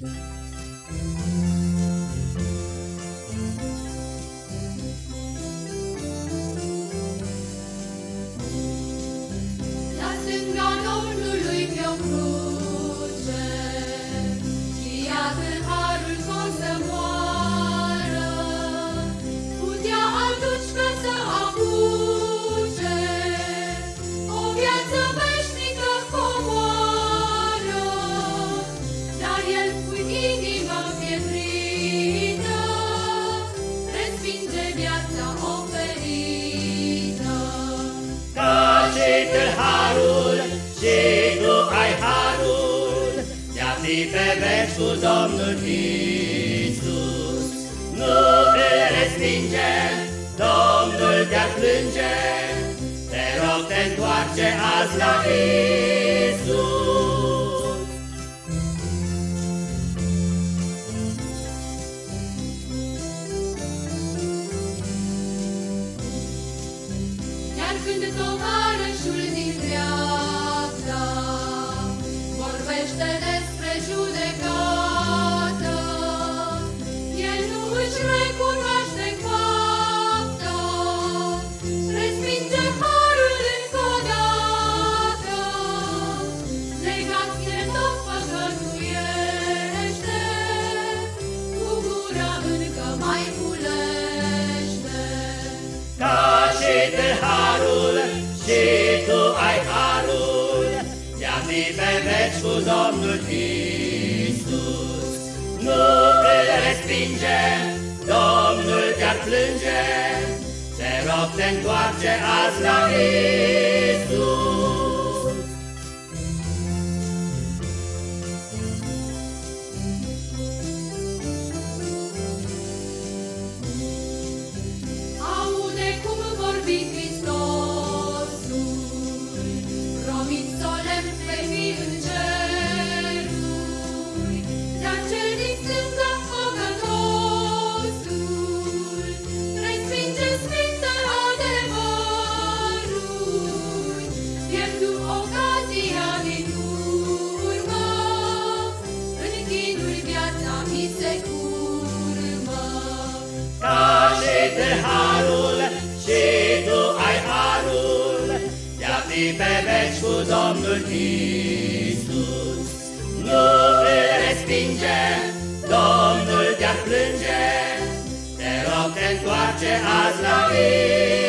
Música fi pe veci cu Domnul Iisus. Nu îl respinge, Domnul te-ar plânge, te rog te întoarce azi la Iisus. Când tovarășul din și de harul și tu ai harul, ia fi pe veci cu Domnul Iisus. Nu îl respinge, Domnul te-ar plânge, te rog te întoarce azi la Iisus. Cum vorbi Hristosul, promit solemn vei fi în ceruri, dar cel din stânga păcătosul, respinge sfinte adevăruri, pierdu ocazia din urmă, în chinuri viața mi se curmă. Pe veci cu Domnul Iisus. Nu îl respinge, Domnul te-ar plânge, te rog te întoarce azi la Iisus.